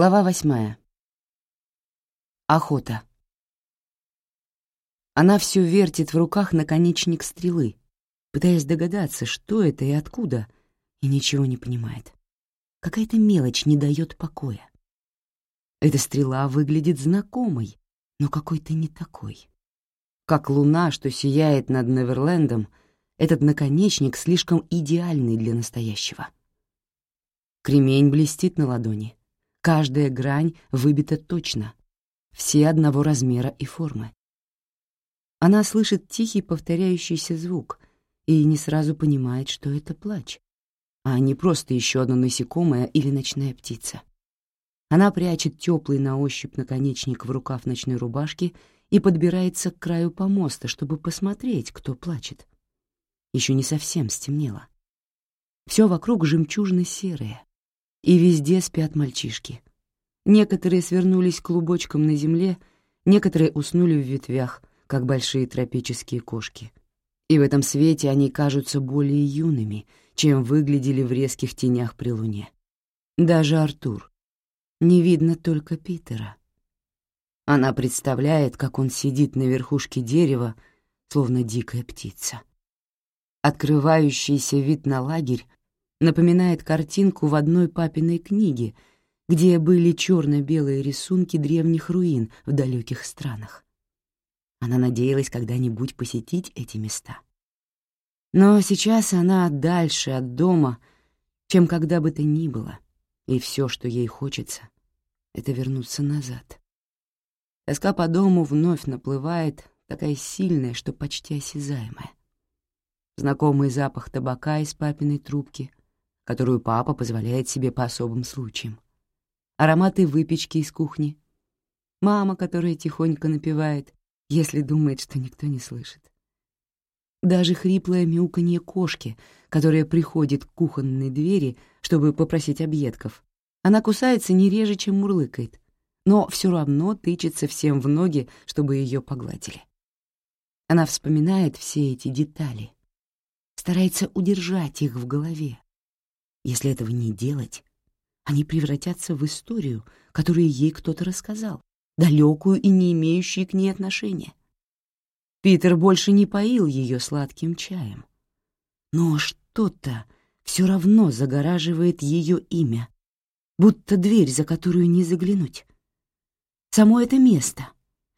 Глава восьмая. Охота. Она все вертит в руках наконечник стрелы, пытаясь догадаться, что это и откуда, и ничего не понимает. Какая-то мелочь не дает покоя. Эта стрела выглядит знакомой, но какой-то не такой. Как луна, что сияет над Неверлендом, этот наконечник слишком идеальный для настоящего. Кремень блестит на ладони. Каждая грань выбита точно. Все одного размера и формы. Она слышит тихий повторяющийся звук и не сразу понимает, что это плач, а не просто еще одно насекомое или ночная птица. Она прячет теплый на ощупь наконечник в рукав ночной рубашки и подбирается к краю помоста, чтобы посмотреть, кто плачет. Еще не совсем стемнело. Все вокруг жемчужно-серое, и везде спят мальчишки. Некоторые свернулись клубочком на земле, некоторые уснули в ветвях, как большие тропические кошки. И в этом свете они кажутся более юными, чем выглядели в резких тенях при луне. Даже Артур, не видно только Питера. Она представляет, как он сидит на верхушке дерева, словно дикая птица. Открывающийся вид на лагерь напоминает картинку в одной папиной книге, где были черно-белые рисунки древних руин в далеких странах. Она надеялась когда-нибудь посетить эти места. Но сейчас она дальше от дома, чем когда бы то ни было — и все, что ей хочется, — это вернуться назад. Тоска по дому вновь наплывает, такая сильная, что почти осязаемая. Знакомый запах табака из папиной трубки, которую папа позволяет себе по особым случаям. Ароматы выпечки из кухни. Мама, которая тихонько напевает, если думает, что никто не слышит. Даже хриплое мяуканье кошки, которая приходит к кухонной двери, чтобы попросить объедков. Она кусается не реже, чем мурлыкает, но все равно тычется всем в ноги, чтобы ее погладили. Она вспоминает все эти детали, старается удержать их в голове. Если этого не делать, они превратятся в историю, которую ей кто-то рассказал, далекую и не имеющую к ней отношения. Питер больше не поил ее сладким чаем. Но что-то все равно загораживает ее имя, будто дверь, за которую не заглянуть. Само это место,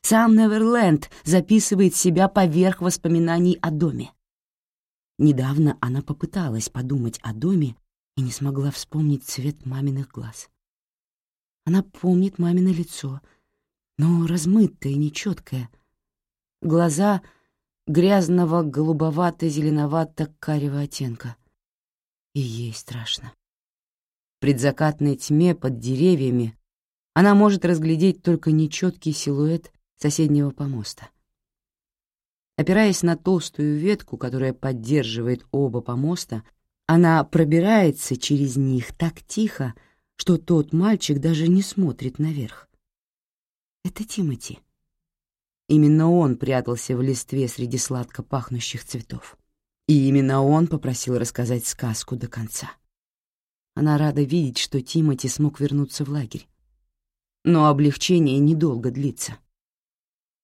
сам Неверленд записывает себя поверх воспоминаний о доме. Недавно она попыталась подумать о доме и не смогла вспомнить цвет маминых глаз. Она помнит мамино лицо, но размытое и нечеткое — глаза грязного голубовато-зеленовато-карего оттенка. И ей страшно. В предзакатной тьме под деревьями она может разглядеть только нечеткий силуэт соседнего помоста. Опираясь на толстую ветку, которая поддерживает оба помоста, она пробирается через них так тихо, что тот мальчик даже не смотрит наверх. Это Тимати. Именно он прятался в листве среди сладко пахнущих цветов. И именно он попросил рассказать сказку до конца. Она рада видеть, что Тимати смог вернуться в лагерь. Но облегчение недолго длится.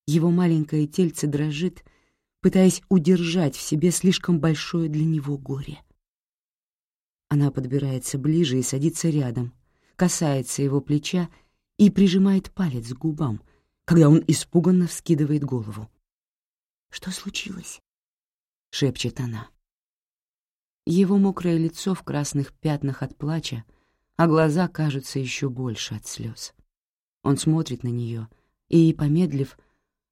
Его маленькое тельце дрожит, пытаясь удержать в себе слишком большое для него горе. Она подбирается ближе и садится рядом, касается его плеча и прижимает палец к губам, когда он испуганно вскидывает голову. «Что случилось?» — шепчет она. Его мокрое лицо в красных пятнах от плача, а глаза кажутся еще больше от слез. Он смотрит на нее, и, помедлив,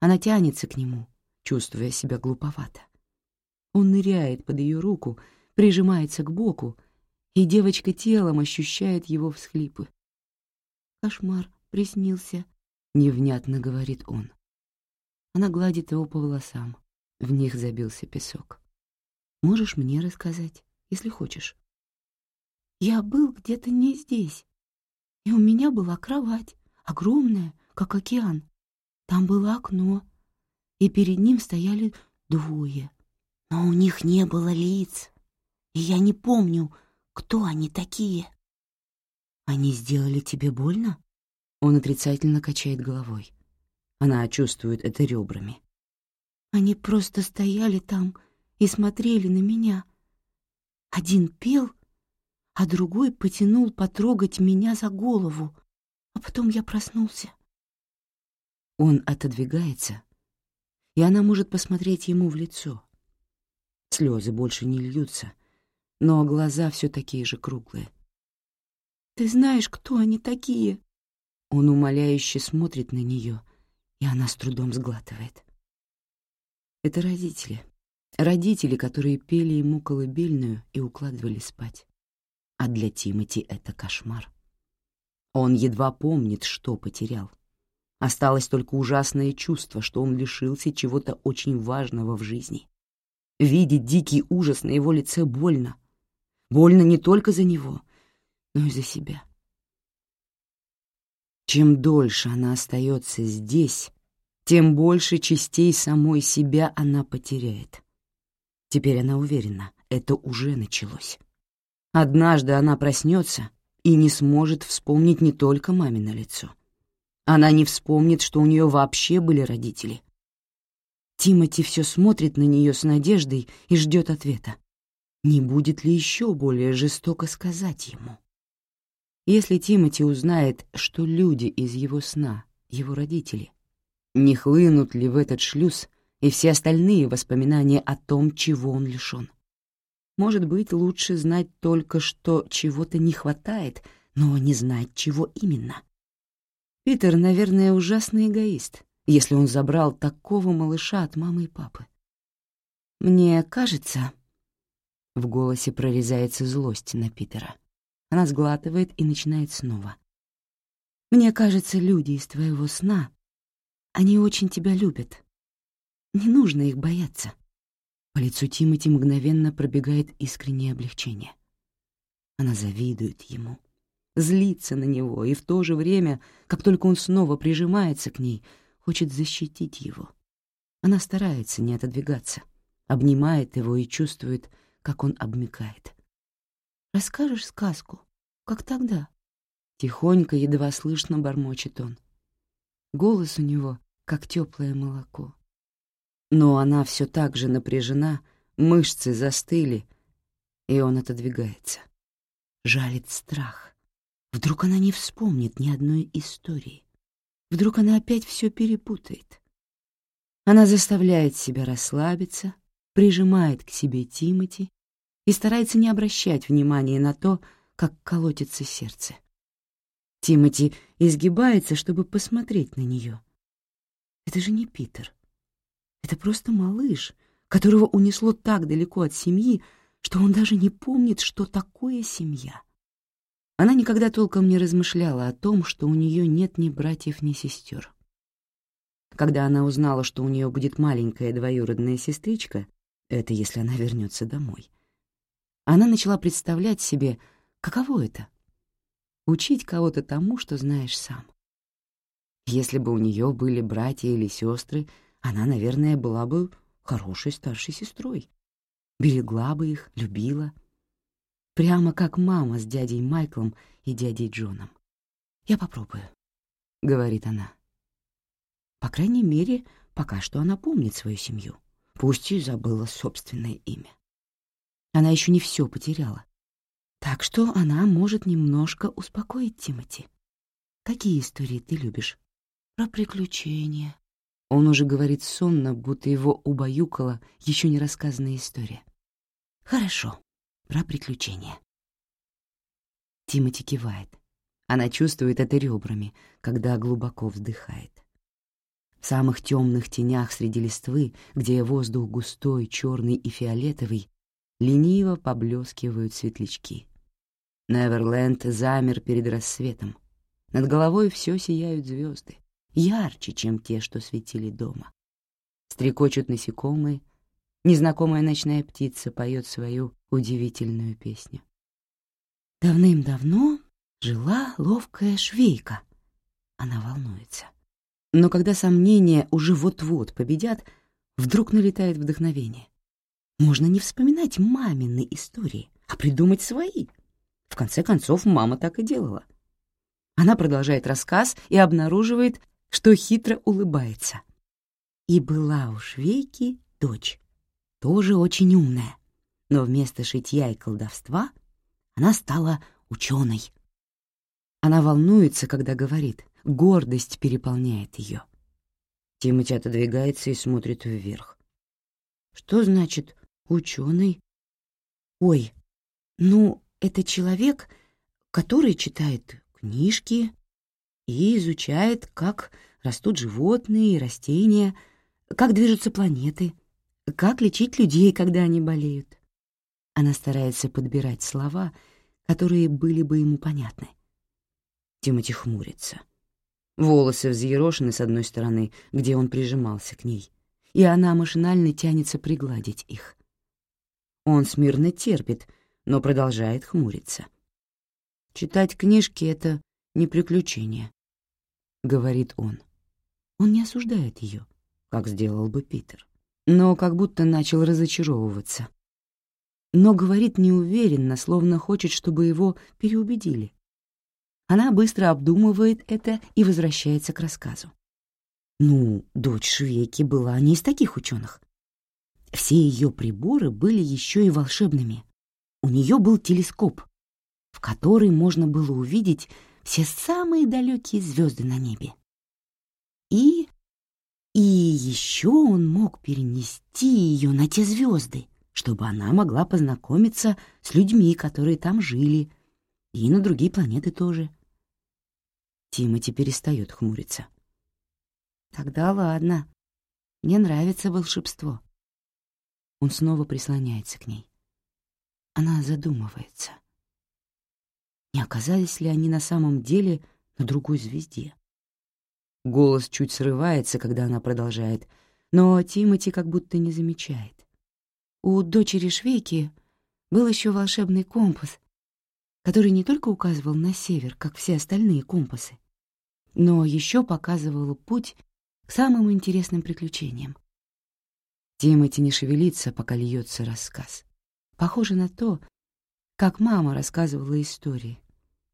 она тянется к нему, чувствуя себя глуповато. Он ныряет под ее руку, прижимается к боку, и девочка телом ощущает его всхлипы. Кошмар приснился, невнятно говорит он. Она гладит его по волосам, в них забился песок. Можешь мне рассказать, если хочешь. Я был где-то не здесь, и у меня была кровать, огромная, как океан. Там было окно, и перед ним стояли двое, но у них не было лиц, и я не помню, кто они такие. Они сделали тебе больно? Он отрицательно качает головой. Она чувствует это ребрами. Они просто стояли там и смотрели на меня. Один пел, а другой потянул потрогать меня за голову, а потом я проснулся. Он отодвигается, и она может посмотреть ему в лицо. Слезы больше не льются, но глаза все такие же круглые. «Ты знаешь, кто они такие?» Он умоляюще смотрит на нее, и она с трудом сглатывает. Это родители. Родители, которые пели ему колыбельную и укладывали спать. А для Тимати это кошмар. Он едва помнит, что потерял. Осталось только ужасное чувство, что он лишился чего-то очень важного в жизни. Видеть дикий ужас на его лице больно. Больно не только за него, но и за себя. Чем дольше она остается здесь, тем больше частей самой себя она потеряет. Теперь она уверена, это уже началось. Однажды она проснется и не сможет вспомнить не только мамино лицо. Она не вспомнит, что у нее вообще были родители. Тимати все смотрит на нее с надеждой и ждет ответа. Не будет ли еще более жестоко сказать ему? Если Тимати узнает, что люди из его сна, его родители, не хлынут ли в этот шлюз и все остальные воспоминания о том, чего он лишен? Может быть, лучше знать только, что чего-то не хватает, но не знать, чего именно. Питер, наверное, ужасный эгоист, если он забрал такого малыша от мамы и папы. Мне кажется... В голосе прорезается злость на Питера. Она сглатывает и начинает снова. «Мне кажется, люди из твоего сна, они очень тебя любят. Не нужно их бояться». По лицу Тимати мгновенно пробегает искреннее облегчение. Она завидует ему, злится на него и в то же время, как только он снова прижимается к ней, хочет защитить его. Она старается не отодвигаться, обнимает его и чувствует, как он обмикает. Расскажешь сказку, как тогда?» Тихонько, едва слышно бормочет он. Голос у него, как теплое молоко. Но она все так же напряжена, мышцы застыли, и он отодвигается. Жалит страх. Вдруг она не вспомнит ни одной истории. Вдруг она опять все перепутает. Она заставляет себя расслабиться, прижимает к себе Тимати и старается не обращать внимания на то, как колотится сердце. Тимати изгибается, чтобы посмотреть на нее. Это же не Питер. Это просто малыш, которого унесло так далеко от семьи, что он даже не помнит, что такое семья. Она никогда толком не размышляла о том, что у нее нет ни братьев, ни сестер. Когда она узнала, что у нее будет маленькая двоюродная сестричка, это если она вернется домой, она начала представлять себе, каково это — учить кого-то тому, что знаешь сам. Если бы у нее были братья или сестры, она, наверное, была бы хорошей старшей сестрой. Берегла бы их, любила. Прямо как мама с дядей Майклом и дядей Джоном. «Я попробую», — говорит она. По крайней мере, пока что она помнит свою семью, пусть и забыла собственное имя. Она еще не все потеряла. Так что она может немножко успокоить Тимати. Какие истории ты любишь? Про приключения. Он уже говорит сонно, будто его убаюкала еще не рассказанная история. Хорошо, про приключения. Тимати кивает. Она чувствует это ребрами, когда глубоко вздыхает. В самых темных тенях среди листвы, где воздух густой, черный и фиолетовый, лениво поблескивают светлячки. Неверленд замер перед рассветом. Над головой все сияют звезды, ярче, чем те, что светили дома. Стрекочут насекомые, незнакомая ночная птица поет свою удивительную песню. Давным-давно жила ловкая швейка. Она волнуется. Но когда сомнения уже вот-вот победят, вдруг налетает вдохновение. Можно не вспоминать мамины истории, а придумать свои. В конце концов, мама так и делала. Она продолжает рассказ и обнаруживает, что хитро улыбается. И была у швейки дочь, тоже очень умная, но вместо шитья и колдовства она стала ученой. Она волнуется, когда говорит, гордость переполняет ее. Тимати отодвигается и смотрит вверх. Что значит «ученый»? Ой, ну, это человек, который читает книжки и изучает, как растут животные и растения, как движутся планеты, как лечить людей, когда они болеют. Она старается подбирать слова, которые были бы ему понятны. Тимати хмурится. Волосы взъерошены с одной стороны, где он прижимался к ней, и она машинально тянется пригладить их. Он смирно терпит, но продолжает хмуриться. «Читать книжки — это не приключение», — говорит он. Он не осуждает ее, как сделал бы Питер, но как будто начал разочаровываться. Но говорит неуверенно, словно хочет, чтобы его переубедили. Она быстро обдумывает это и возвращается к рассказу. Ну, дочь Швейки была не из таких ученых. Все ее приборы были еще и волшебными. У нее был телескоп, в который можно было увидеть все самые далекие звезды на небе. И... и еще он мог перенести ее на те звезды, чтобы она могла познакомиться с людьми, которые там жили, и на другие планеты тоже. Тимати перестает хмуриться. Тогда ладно. Мне нравится волшебство. Он снова прислоняется к ней. Она задумывается. Не оказались ли они на самом деле на другой звезде? Голос чуть срывается, когда она продолжает, но Тимати как будто не замечает. У дочери Швейки был еще волшебный компас, который не только указывал на север, как все остальные компасы, но еще показывал путь к самым интересным приключениям. Тимати не шевелится, пока льется рассказ. Похоже на то, как мама рассказывала истории,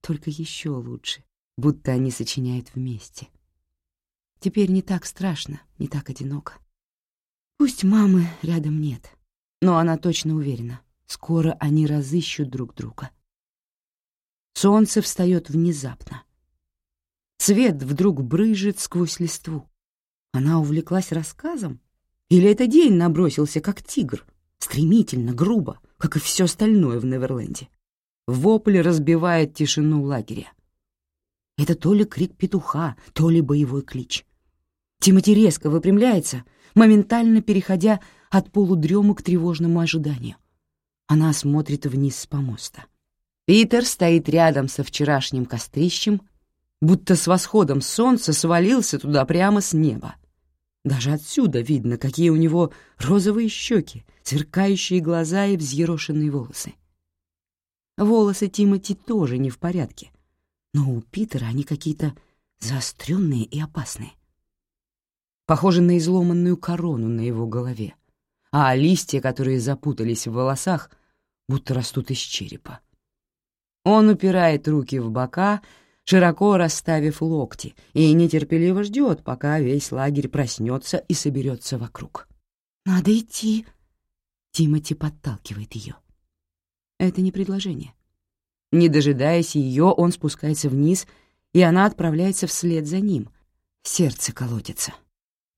только еще лучше, будто они сочиняют вместе. Теперь не так страшно, не так одиноко. Пусть мамы рядом нет, но она точно уверена, скоро они разыщут друг друга. Солнце встает внезапно. Свет вдруг брыжет сквозь листву. Она увлеклась рассказом? Или это день набросился, как тигр, стремительно, грубо, как и все остальное в Неверленде? Вопль разбивает тишину лагеря. Это то ли крик петуха, то ли боевой клич. Тимати резко выпрямляется, моментально переходя от полудрема к тревожному ожиданию. Она смотрит вниз с помоста. Питер стоит рядом со вчерашним кострищем, будто с восходом солнца свалился туда прямо с неба. Даже отсюда видно, какие у него розовые щеки, сверкающие глаза и взъерошенные волосы. Волосы Тимати тоже не в порядке, но у Питера они какие-то заостренные и опасные. Похожи на изломанную корону на его голове, а листья, которые запутались в волосах, будто растут из черепа. Он упирает руки в бока, широко расставив локти, и нетерпеливо ждет, пока весь лагерь проснется и соберется вокруг. «Надо идти», — Тимати подталкивает ее. Это не предложение. Не дожидаясь ее, он спускается вниз, и она отправляется вслед за ним. Сердце колотится,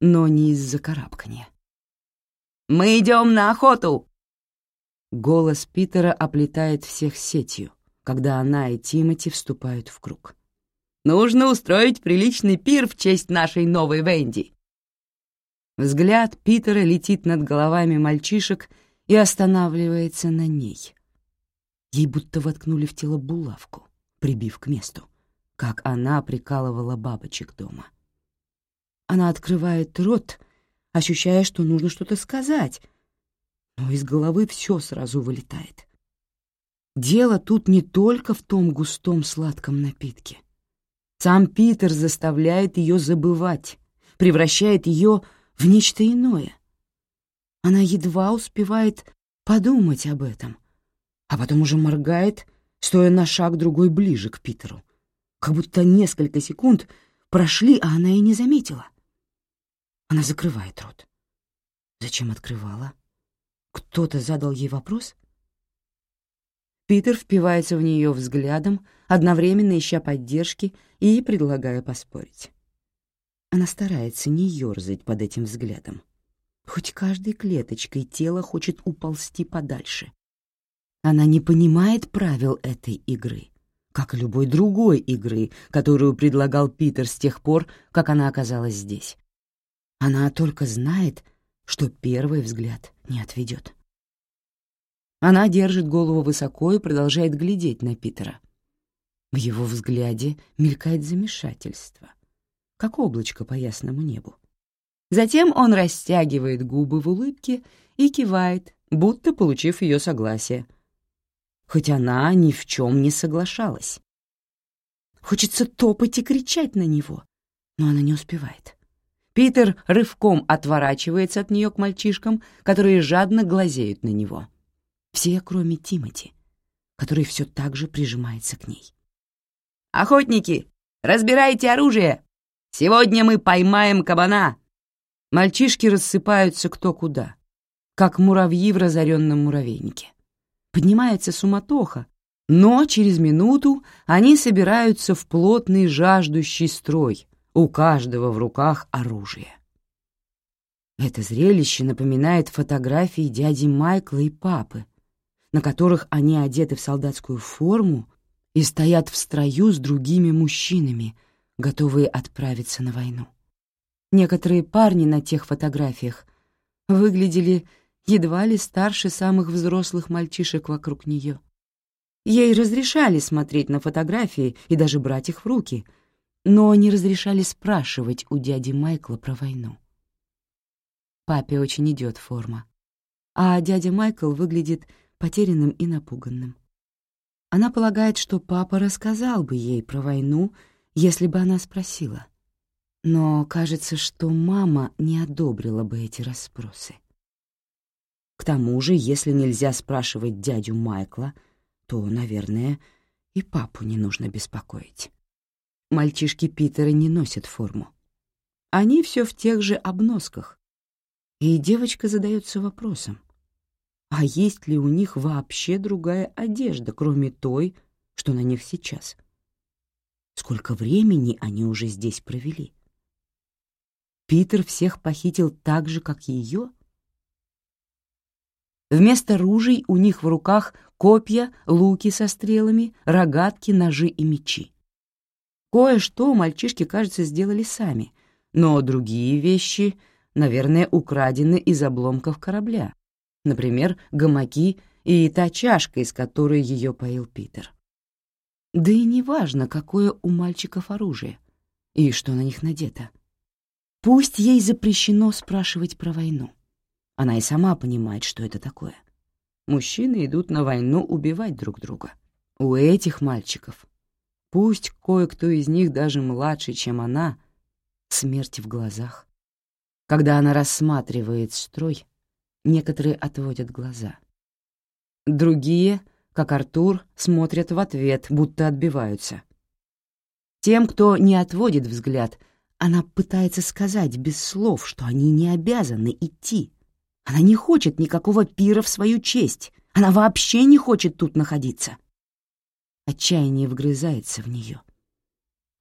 но не из-за карабкания. «Мы идем на охоту!» Голос Питера оплетает всех сетью, когда она и Тимати вступают в круг. «Нужно устроить приличный пир в честь нашей новой Венди!» Взгляд Питера летит над головами мальчишек и останавливается на ней. Ей будто воткнули в тело булавку, прибив к месту, как она прикалывала бабочек дома. Она открывает рот, ощущая, что нужно что-то сказать, но из головы все сразу вылетает. Дело тут не только в том густом сладком напитке. Сам Питер заставляет ее забывать, превращает ее в нечто иное. Она едва успевает подумать об этом, а потом уже моргает, стоя на шаг другой ближе к Питеру, как будто несколько секунд прошли, а она и не заметила. Она закрывает рот. Зачем открывала? Кто-то задал ей вопрос? Питер впивается в нее взглядом, одновременно ища поддержки и предлагая поспорить. Она старается не ерзать под этим взглядом. Хоть каждой клеточкой тело хочет уползти подальше. Она не понимает правил этой игры, как и любой другой игры, которую предлагал Питер с тех пор, как она оказалась здесь. Она только знает, что первый взгляд не отведет. Она держит голову высоко и продолжает глядеть на Питера. В его взгляде мелькает замешательство, как облачко по ясному небу. Затем он растягивает губы в улыбке и кивает, будто получив ее согласие. Хоть она ни в чем не соглашалась. Хочется топать и кричать на него, но она не успевает. Питер рывком отворачивается от нее к мальчишкам, которые жадно глазеют на него. Все, кроме Тимати, который все так же прижимается к ней. «Охотники, разбирайте оружие! Сегодня мы поймаем кабана!» Мальчишки рассыпаются кто куда, как муравьи в разоренном муравейнике. Поднимается суматоха, но через минуту они собираются в плотный жаждущий строй, у каждого в руках оружие. Это зрелище напоминает фотографии дяди Майкла и папы, на которых они одеты в солдатскую форму и стоят в строю с другими мужчинами, готовые отправиться на войну. Некоторые парни на тех фотографиях выглядели едва ли старше самых взрослых мальчишек вокруг нее. Ей разрешали смотреть на фотографии и даже брать их в руки — но не разрешали спрашивать у дяди Майкла про войну. Папе очень идет форма, а дядя Майкл выглядит потерянным и напуганным. Она полагает, что папа рассказал бы ей про войну, если бы она спросила. Но кажется, что мама не одобрила бы эти расспросы. К тому же, если нельзя спрашивать дядю Майкла, то, наверное, и папу не нужно беспокоить. Мальчишки Питера не носят форму. Они все в тех же обносках. И девочка задается вопросом, а есть ли у них вообще другая одежда, кроме той, что на них сейчас? Сколько времени они уже здесь провели? Питер всех похитил так же, как ее? Вместо ружей у них в руках копья, луки со стрелами, рогатки, ножи и мечи. Кое-что мальчишки, кажется, сделали сами, но другие вещи, наверное, украдены из обломков корабля. Например, гамаки и та чашка, из которой ее поил Питер. Да и неважно, какое у мальчиков оружие и что на них надето. Пусть ей запрещено спрашивать про войну. Она и сама понимает, что это такое. Мужчины идут на войну убивать друг друга. У этих мальчиков Пусть кое-кто из них даже младше, чем она, смерть в глазах. Когда она рассматривает строй, некоторые отводят глаза. Другие, как Артур, смотрят в ответ, будто отбиваются. Тем, кто не отводит взгляд, она пытается сказать без слов, что они не обязаны идти. Она не хочет никакого пира в свою честь. Она вообще не хочет тут находиться. Отчаяние вгрызается в нее.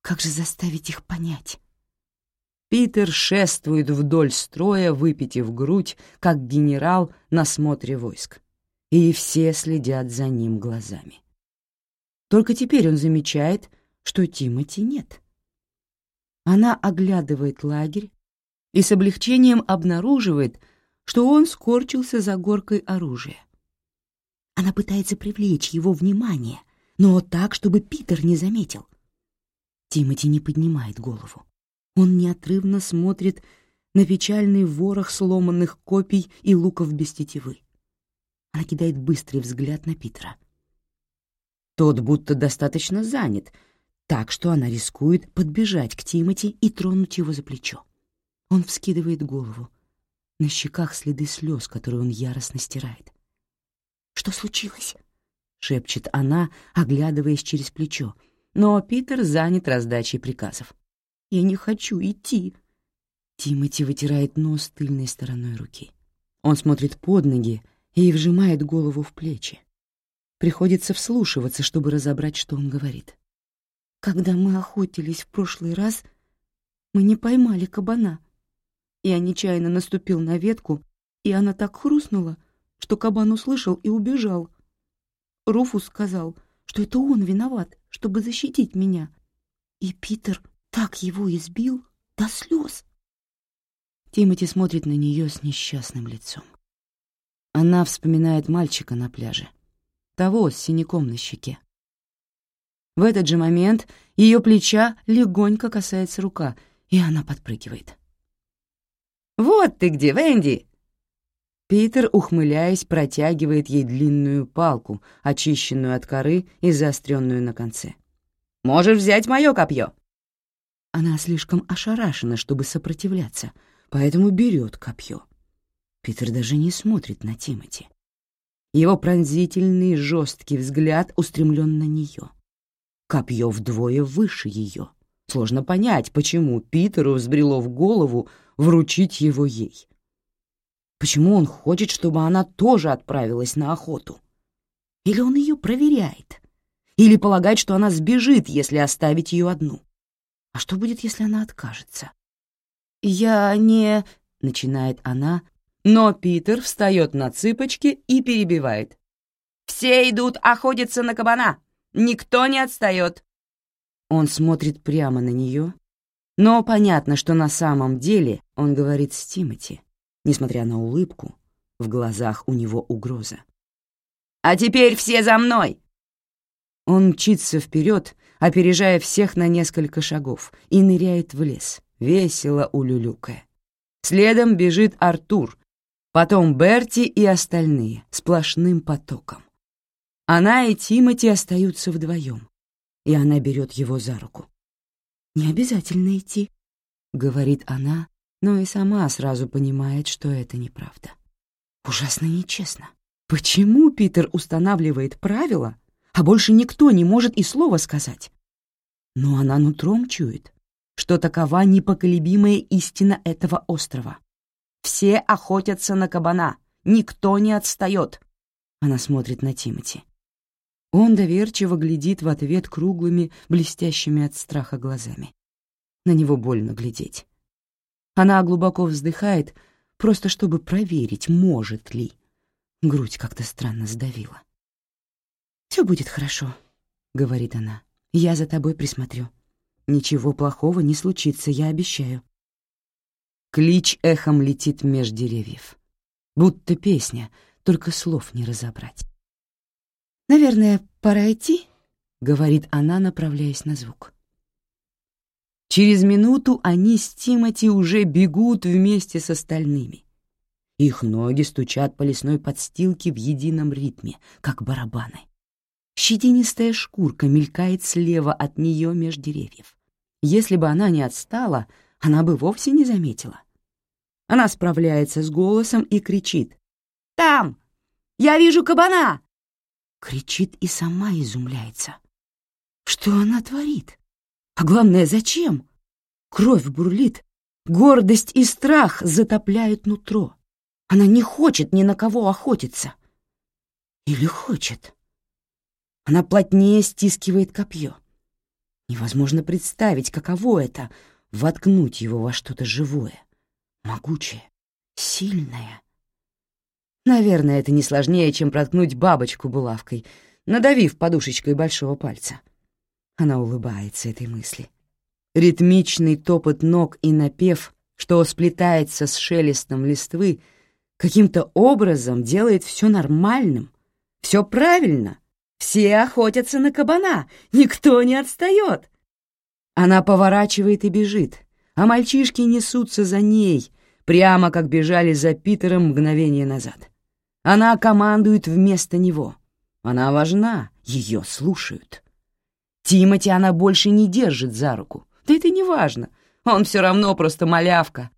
Как же заставить их понять? Питер шествует вдоль строя, выпитив грудь, как генерал на смотре войск. И все следят за ним глазами. Только теперь он замечает, что Тимати нет. Она оглядывает лагерь и с облегчением обнаруживает, что он скорчился за горкой оружия. Она пытается привлечь его внимание — но так, чтобы Питер не заметил. Тимати не поднимает голову. Он неотрывно смотрит на печальный ворох сломанных копий и луков без тетивы. Она кидает быстрый взгляд на Питера. Тот будто достаточно занят, так что она рискует подбежать к Тимати и тронуть его за плечо. Он вскидывает голову. На щеках следы слез, которые он яростно стирает. «Что случилось?» шепчет она, оглядываясь через плечо, но Питер занят раздачей приказов. «Я не хочу идти». Тимати вытирает нос тыльной стороной руки. Он смотрит под ноги и вжимает голову в плечи. Приходится вслушиваться, чтобы разобрать, что он говорит. «Когда мы охотились в прошлый раз, мы не поймали кабана. Я нечаянно наступил на ветку, и она так хрустнула, что кабан услышал и убежал. Руфус сказал, что это он виноват, чтобы защитить меня. И Питер так его избил до слез. Тимати смотрит на нее с несчастным лицом. Она вспоминает мальчика на пляже, того с синяком на щеке. В этот же момент ее плеча легонько касается рука, и она подпрыгивает. «Вот ты где, Венди!» Питер, ухмыляясь, протягивает ей длинную палку, очищенную от коры и заостренную на конце. «Можешь взять мое копье!» Она слишком ошарашена, чтобы сопротивляться, поэтому берет копье. Питер даже не смотрит на Тимати. Его пронзительный жесткий взгляд устремлен на нее. Копье вдвое выше ее. Сложно понять, почему Питеру взбрело в голову вручить его ей. Почему он хочет, чтобы она тоже отправилась на охоту? Или он ее проверяет? Или полагает, что она сбежит, если оставить ее одну? А что будет, если она откажется? «Я не...» — начинает она, но Питер встает на цыпочки и перебивает. «Все идут охотиться на кабана! Никто не отстает!» Он смотрит прямо на нее, но понятно, что на самом деле он говорит с Тимати. Несмотря на улыбку, в глазах у него угроза. «А теперь все за мной!» Он мчится вперед, опережая всех на несколько шагов, и ныряет в лес, весело улюлюкая. Следом бежит Артур, потом Берти и остальные, сплошным потоком. Она и Тимати остаются вдвоем, и она берет его за руку. «Не обязательно идти», — говорит она, но и сама сразу понимает, что это неправда. Ужасно нечестно. Почему Питер устанавливает правила, а больше никто не может и слова сказать? Но она нутром чует, что такова непоколебимая истина этого острова. Все охотятся на кабана, никто не отстает. Она смотрит на Тимати. Он доверчиво глядит в ответ круглыми, блестящими от страха глазами. На него больно глядеть. Она глубоко вздыхает, просто чтобы проверить, может ли. Грудь как-то странно сдавила. «Все будет хорошо», — говорит она. «Я за тобой присмотрю. Ничего плохого не случится, я обещаю». Клич эхом летит меж деревьев. Будто песня, только слов не разобрать. «Наверное, пора идти», — говорит она, направляясь на звук. Через минуту они с Тимати уже бегут вместе с остальными. Их ноги стучат по лесной подстилке в едином ритме, как барабаны. Щетинистая шкурка мелькает слева от нее меж деревьев. Если бы она не отстала, она бы вовсе не заметила. Она справляется с голосом и кричит. «Там! Я вижу кабана!» Кричит и сама изумляется. Что она творит? А главное, зачем? Кровь бурлит, гордость и страх затопляют нутро. Она не хочет ни на кого охотиться. Или хочет? Она плотнее стискивает копье. Невозможно представить, каково это — воткнуть его во что-то живое, могучее, сильное. Наверное, это не сложнее, чем проткнуть бабочку булавкой, надавив подушечкой большого пальца. Она улыбается этой мысли. Ритмичный топот ног и напев, что сплетается с шелестом листвы, каким-то образом делает все нормальным, все правильно. Все охотятся на кабана, никто не отстает. Она поворачивает и бежит, а мальчишки несутся за ней, прямо как бежали за Питером мгновение назад. Она командует вместо него. Она важна, ее слушают. Тимати она больше не держит за руку. Да это не важно. Он все равно просто малявка.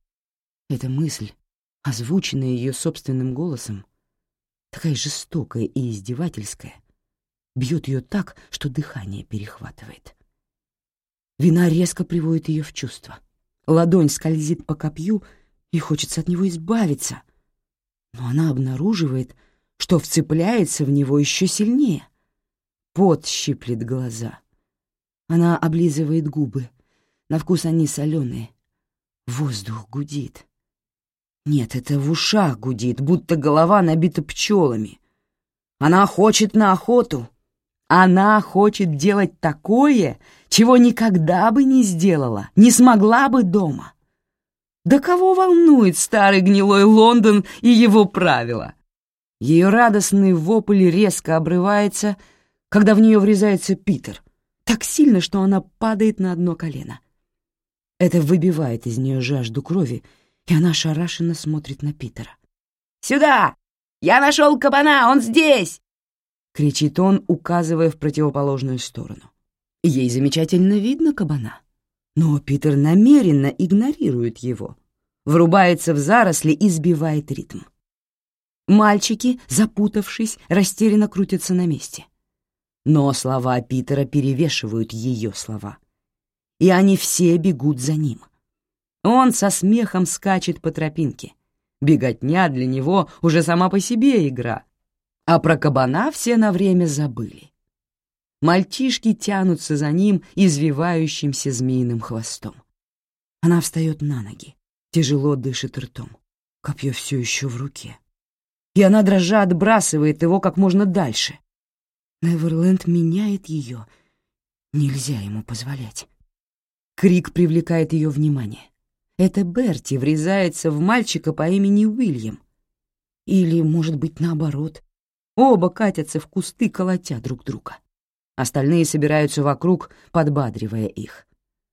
Эта мысль, озвученная ее собственным голосом, такая жестокая и издевательская, бьет ее так, что дыхание перехватывает. Вина резко приводит ее в чувство. Ладонь скользит по копью, и хочется от него избавиться. Но она обнаруживает, что вцепляется в него еще сильнее. Пот щиплет глаза. Она облизывает губы. На вкус они соленые. Воздух гудит. Нет, это в ушах гудит, будто голова набита пчелами. Она хочет на охоту. Она хочет делать такое, чего никогда бы не сделала, не смогла бы дома. Да кого волнует старый гнилой Лондон и его правила? Ее радостный вопль резко обрывается, когда в нее врезается Питер, так сильно, что она падает на одно колено. Это выбивает из нее жажду крови, и она шарашенно смотрит на Питера. «Сюда! Я нашел кабана! Он здесь!» — кричит он, указывая в противоположную сторону. Ей замечательно видно кабана, но Питер намеренно игнорирует его, врубается в заросли и сбивает ритм. Мальчики, запутавшись, растерянно крутятся на месте. Но слова Питера перевешивают ее слова, и они все бегут за ним. Он со смехом скачет по тропинке. Беготня для него уже сама по себе игра, а про кабана все на время забыли. Мальчишки тянутся за ним извивающимся змеиным хвостом. Она встает на ноги, тяжело дышит ртом. Копье все еще в руке и она дрожа отбрасывает его как можно дальше. Неверленд меняет ее. Нельзя ему позволять. Крик привлекает ее внимание. Это Берти врезается в мальчика по имени Уильям. Или, может быть, наоборот. Оба катятся в кусты, колотя друг друга. Остальные собираются вокруг, подбадривая их.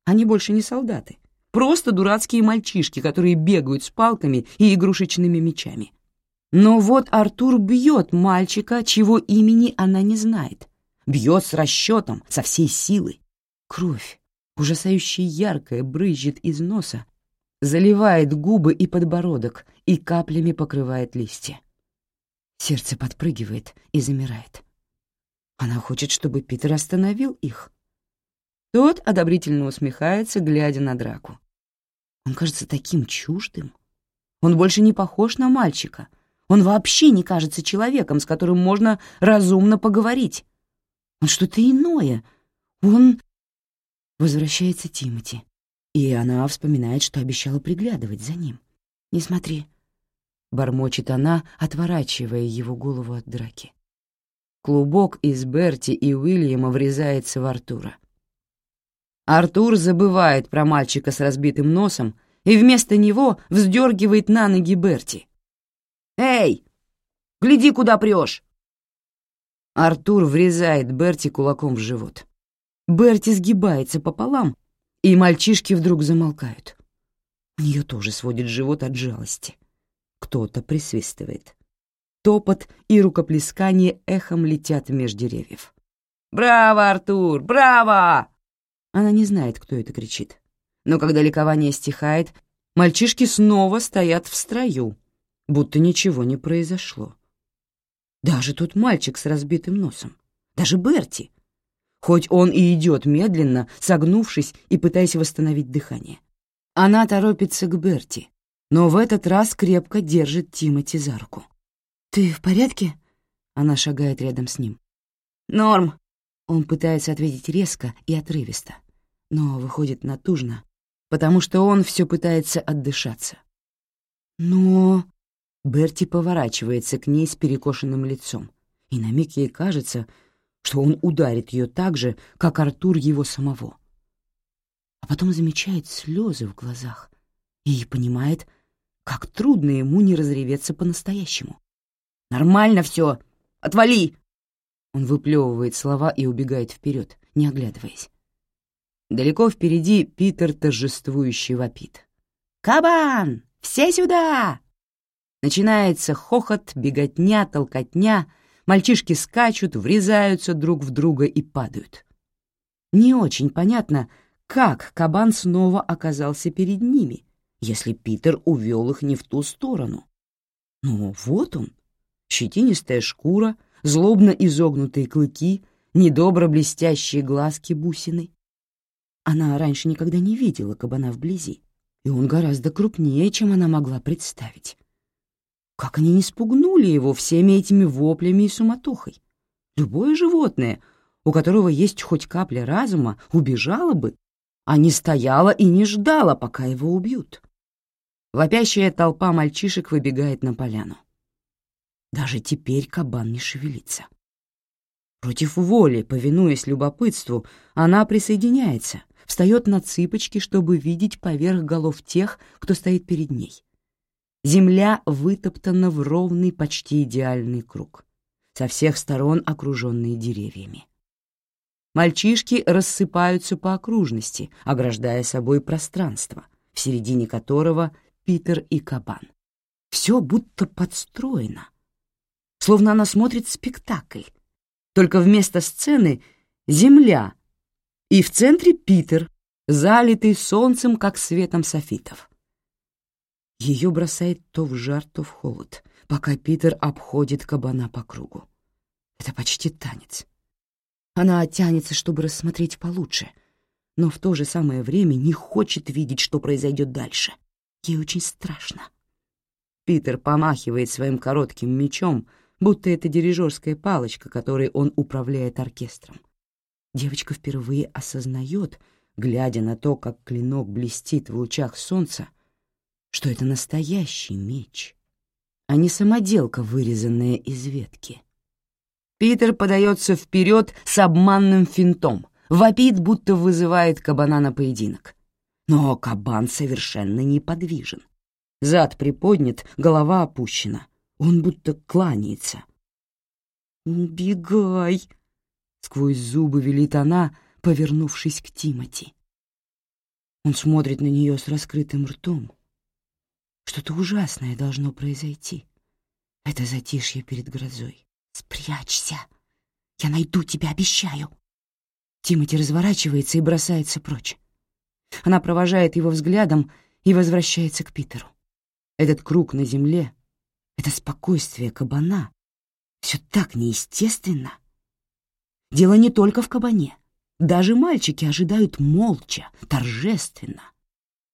Они больше не солдаты. Просто дурацкие мальчишки, которые бегают с палками и игрушечными мечами. Но вот Артур бьет мальчика, чего имени она не знает. Бьет с расчетом, со всей силы. Кровь, ужасающе яркая, брызжет из носа, заливает губы и подбородок и каплями покрывает листья. Сердце подпрыгивает и замирает. Она хочет, чтобы Питер остановил их. Тот одобрительно усмехается, глядя на драку. Он кажется таким чуждым. Он больше не похож на мальчика — он вообще не кажется человеком, с которым можно разумно поговорить. Он что-то иное. Он... Возвращается Тимати, и она вспоминает, что обещала приглядывать за ним. «Не смотри», — бормочет она, отворачивая его голову от драки. Клубок из Берти и Уильяма врезается в Артура. Артур забывает про мальчика с разбитым носом и вместо него вздергивает на ноги Берти — «Эй, гляди, куда прешь!» Артур врезает Берти кулаком в живот. Берти сгибается пополам, и мальчишки вдруг замолкают. У нее тоже сводит живот от жалости. Кто-то присвистывает. Топот и рукоплескание эхом летят меж деревьев. «Браво, Артур! Браво!» Она не знает, кто это кричит. Но когда ликование стихает, мальчишки снова стоят в строю, будто ничего не произошло. Даже тот мальчик с разбитым носом, даже Берти, хоть он и идет медленно, согнувшись и пытаясь восстановить дыхание. Она торопится к Берти, но в этот раз крепко держит Тимати за руку. «Ты в порядке?» Она шагает рядом с ним. «Норм!» Он пытается ответить резко и отрывисто, но выходит натужно, потому что он все пытается отдышаться. «Но...» Берти поворачивается к ней с перекошенным лицом, и на миг ей кажется, что он ударит ее так же, как Артур его самого. А потом замечает слезы в глазах и понимает, как трудно ему не разреветься по-настоящему. «Нормально все! Отвали!» Он выплевывает слова и убегает вперед, не оглядываясь. Далеко впереди Питер торжествующий вопит. «Кабан! Все сюда!» Начинается хохот, беготня, толкотня, мальчишки скачут, врезаются друг в друга и падают. Не очень понятно, как кабан снова оказался перед ними, если Питер увел их не в ту сторону. Но вот он, щетинистая шкура, злобно изогнутые клыки, недобро блестящие глазки бусины. Она раньше никогда не видела кабана вблизи, и он гораздо крупнее, чем она могла представить. Как они не спугнули его всеми этими воплями и суматохой? Любое животное, у которого есть хоть капля разума, убежало бы, а не стояло и не ждало, пока его убьют. Вопящая толпа мальчишек выбегает на поляну. Даже теперь кабан не шевелится. Против воли, повинуясь любопытству, она присоединяется, встает на цыпочки, чтобы видеть поверх голов тех, кто стоит перед ней. Земля вытоптана в ровный, почти идеальный круг, со всех сторон окруженный деревьями. Мальчишки рассыпаются по окружности, ограждая собой пространство, в середине которого Питер и Кабан. Все будто подстроено, словно она смотрит спектакль. Только вместо сцены — земля, и в центре Питер, залитый солнцем, как светом софитов. Ее бросает то в жар, то в холод, пока Питер обходит кабана по кругу. Это почти танец. Она оттянется, чтобы рассмотреть получше, но в то же самое время не хочет видеть, что произойдет дальше. Ей очень страшно. Питер помахивает своим коротким мечом, будто это дирижерская палочка, которой он управляет оркестром. Девочка впервые осознает, глядя на то, как клинок блестит в лучах солнца, что это настоящий меч, а не самоделка, вырезанная из ветки. Питер подается вперед с обманным финтом, вопит, будто вызывает кабана на поединок. Но кабан совершенно неподвижен. Зад приподнят, голова опущена. Он будто кланяется. «Убегай!» — сквозь зубы велит она, повернувшись к Тимати. Он смотрит на нее с раскрытым ртом, что-то ужасное должно произойти. Это затишье перед грозой. «Спрячься! Я найду тебя, обещаю!» Тимати разворачивается и бросается прочь. Она провожает его взглядом и возвращается к Питеру. Этот круг на земле, это спокойствие кабана, все так неестественно. Дело не только в кабане. Даже мальчики ожидают молча, торжественно.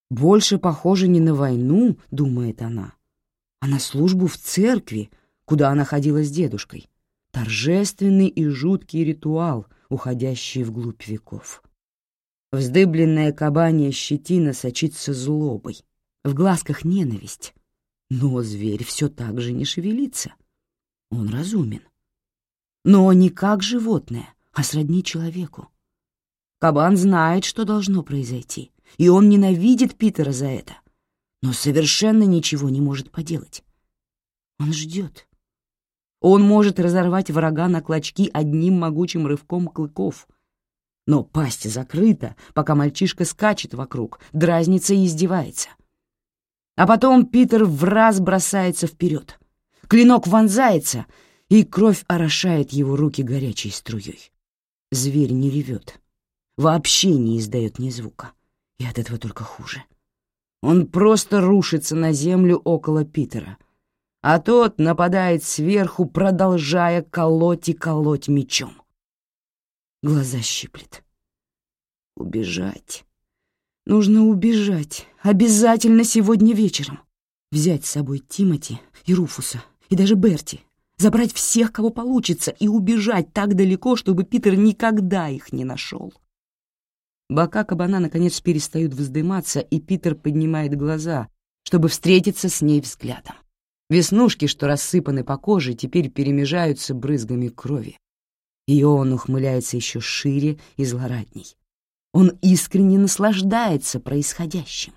Больше похоже не на войну, думает она, а на службу в церкви, куда она ходила с дедушкой. Торжественный и жуткий ритуал, уходящий вглубь веков. Вздыбленная кабанья щетина сочится злобой, в глазках ненависть. Но зверь все так же не шевелится. Он разумен. Но не как животное, а сродни человеку. Кабан знает, что должно произойти, и он ненавидит Питера за это, но совершенно ничего не может поделать. Он ждет. Он может разорвать врага на клочки одним могучим рывком клыков, но пасть закрыта, пока мальчишка скачет вокруг, дразнится и издевается. А потом Питер в раз бросается вперед. Клинок вонзается, и кровь орошает его руки горячей струей. Зверь не ревет, вообще не издает ни звука и от этого только хуже. Он просто рушится на землю около Питера, а тот нападает сверху, продолжая колоть и колоть мечом. Глаза щиплет. Убежать. Нужно убежать. Обязательно сегодня вечером. Взять с собой Тимати и Руфуса, и даже Берти. Забрать всех, кого получится, и убежать так далеко, чтобы Питер никогда их не нашел. Бока кабана наконец перестают вздыматься, и Питер поднимает глаза, чтобы встретиться с ней взглядом. Веснушки, что рассыпаны по коже, теперь перемежаются брызгами крови. И он ухмыляется еще шире и злорадней. Он искренне наслаждается происходящим.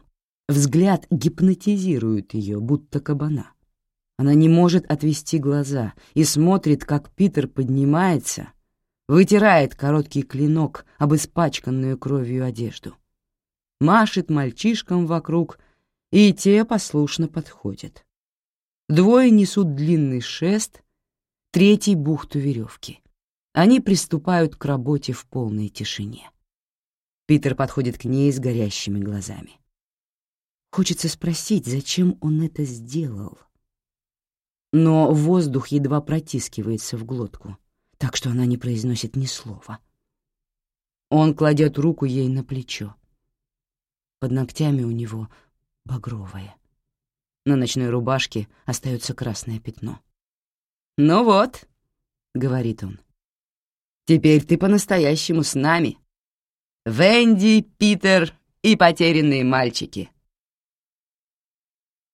Взгляд гипнотизирует ее, будто кабана. Она не может отвести глаза и смотрит, как Питер поднимается — вытирает короткий клинок об испачканную кровью одежду, машет мальчишкам вокруг, и те послушно подходят. Двое несут длинный шест, третий — бухту веревки. Они приступают к работе в полной тишине. Питер подходит к ней с горящими глазами. Хочется спросить, зачем он это сделал. Но воздух едва протискивается в глотку, так что она не произносит ни слова. Он кладет руку ей на плечо. Под ногтями у него багровое. На ночной рубашке остается красное пятно. «Ну вот», — говорит он, Теперь ты по-настоящему с нами. Венди, Питер и потерянные мальчики».